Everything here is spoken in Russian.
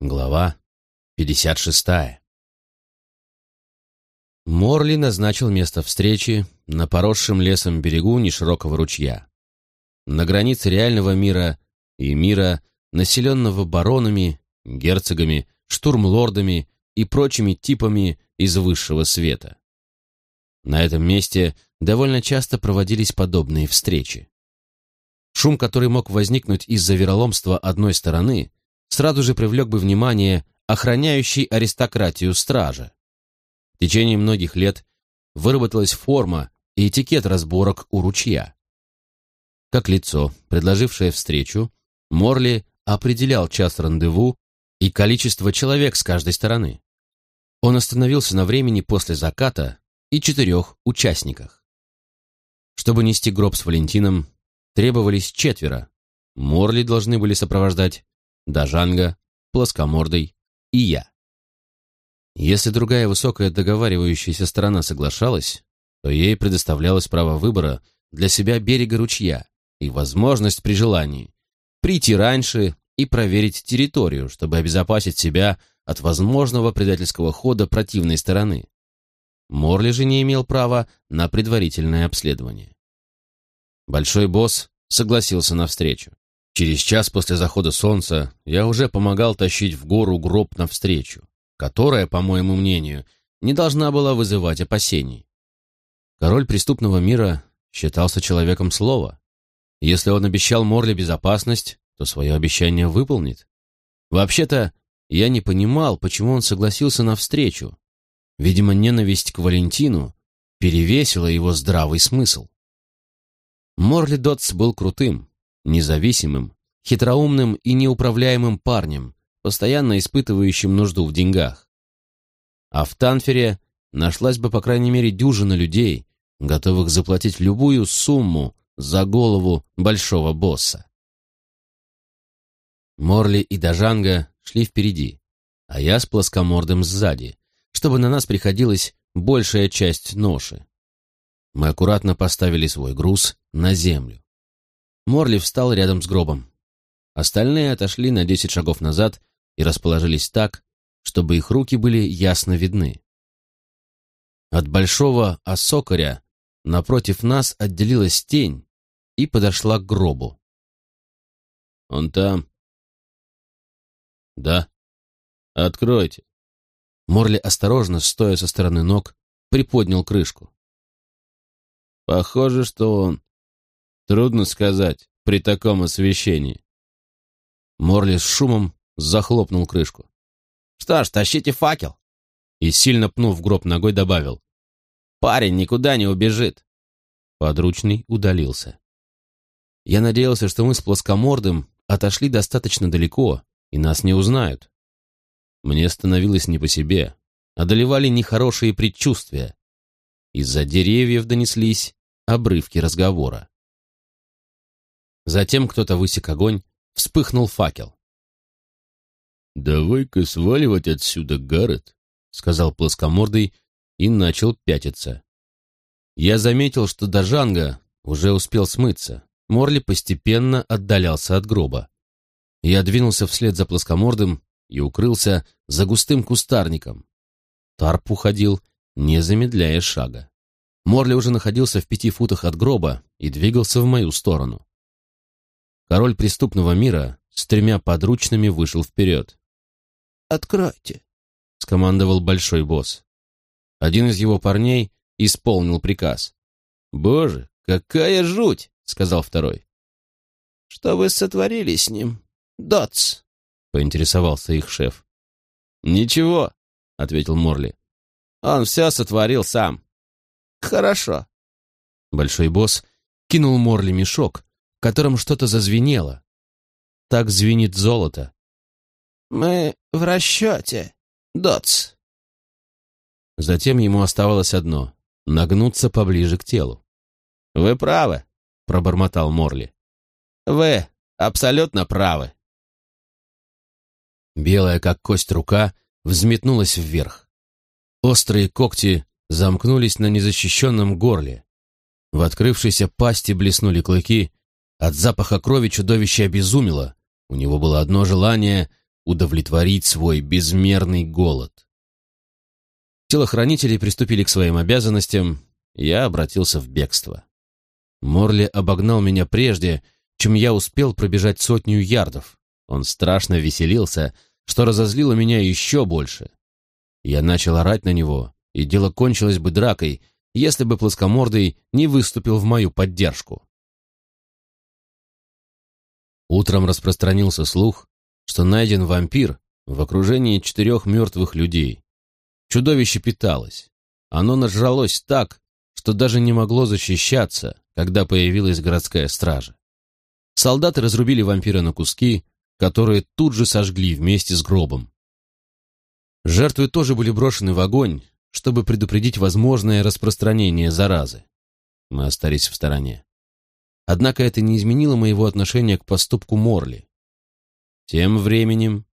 Глава 56. Морли назначил место встречи на поросшем лесом берегу неширокого ручья. На границе реального мира и мира, населенного баронами, герцогами, штурмлордами и прочими типами из высшего света. На этом месте довольно часто проводились подобные встречи. Шум, который мог возникнуть из-за вероломства одной стороны, сразу же привлек бы внимание охраняющей аристократию стража. В течение многих лет выработалась форма и этикет разборок у ручья. Как лицо, предложившее встречу, Морли определял час рандеву и количество человек с каждой стороны. Он остановился на времени после заката и четырех участниках. Чтобы нести гроб с Валентином, требовались четверо. Морли должны были сопровождать Дажанга, Плоскомордый и я. Если другая высокая договаривающаяся сторона соглашалась, то ей предоставлялось право выбора для себя берега ручья и возможность при желании прийти раньше и проверить территорию, чтобы обезопасить себя от возможного предательского хода противной стороны. Морли же не имел права на предварительное обследование. Большой босс согласился на встречу. Через час после захода солнца я уже помогал тащить в гору гроб навстречу, которая, по моему мнению, не должна была вызывать опасений. Король преступного мира считался человеком слова. Если он обещал Морли безопасность, то свое обещание выполнит. Вообще-то, я не понимал, почему он согласился на встречу. Видимо, ненависть к Валентину перевесила его здравый смысл. Морли Дотс был крутым, независимым, хитроумным и неуправляемым парнем, постоянно испытывающим нужду в деньгах. А в Танфере нашлась бы по крайней мере дюжина людей, готовых заплатить любую сумму за голову большого босса. Морли и Дажанга шли впереди, а я с плоскомордым сзади, чтобы на нас приходилась большая часть ноши. Мы аккуратно поставили свой груз на землю. Морли встал рядом с гробом. Остальные отошли на десять шагов назад и расположились так, чтобы их руки были ясно видны. От большого осокоря напротив нас отделилась тень и подошла к гробу. «Он там?» «Да». «Откройте». Морли осторожно, стоя со стороны ног, приподнял крышку. «Похоже, что он Трудно сказать при таком освещении. Морли с шумом захлопнул крышку. «Что ж, тащите факел!» И, сильно пнув гроб ногой, добавил. «Парень никуда не убежит!» Подручный удалился. Я надеялся, что мы с плоскомордым отошли достаточно далеко, и нас не узнают. Мне становилось не по себе, одолевали нехорошие предчувствия. Из-за деревьев донеслись обрывки разговора. Затем кто-то высек огонь, вспыхнул факел. «Давай-ка сваливать отсюда, Гаррет», — сказал плоскомордый и начал пятиться. Я заметил, что Дажанга уже успел смыться. Морли постепенно отдалялся от гроба. Я двинулся вслед за плоскомордым и укрылся за густым кустарником. Тарп уходил, не замедляя шага. Морли уже находился в пяти футах от гроба и двигался в мою сторону. Король преступного мира с тремя подручными вышел вперед. «Откройте», — скомандовал большой босс. Один из его парней исполнил приказ. «Боже, какая жуть!» — сказал второй. «Что вы сотворили с ним, Дотс?» — поинтересовался их шеф. «Ничего», — ответил Морли. «Он все сотворил сам». «Хорошо». Большой босс кинул Морли мешок, в котором что-то зазвенело. Так звенит золото. «Мы в расчете, Дотс». Затем ему оставалось одно — нагнуться поближе к телу. «Вы правы», — пробормотал Морли. «Вы абсолютно правы». Белая, как кость рука, взметнулась вверх. Острые когти замкнулись на незащищенном горле. В открывшейся пасти блеснули клыки, от запаха крови чудовище обезумело. У него было одно желание удовлетворить свой безмерный голод. Телохранители приступили к своим обязанностям, я обратился в бегство. Морли обогнал меня прежде, чем я успел пробежать сотню ярдов. Он страшно веселился, что разозлило меня еще больше. Я начал орать на него, и дело кончилось бы дракой, если бы плоскомордый не выступил в мою поддержку. Утром распространился слух, что найден вампир в окружении четырех мертвых людей. Чудовище питалось. Оно нажралось так, что даже не могло защищаться, когда появилась городская стража. Солдаты разрубили вампира на куски, которые тут же сожгли вместе с гробом. Жертвы тоже были брошены в огонь, чтобы предупредить возможное распространение заразы. Мы остались в стороне. Однако это не изменило моего отношения к поступку Морли. Тем временем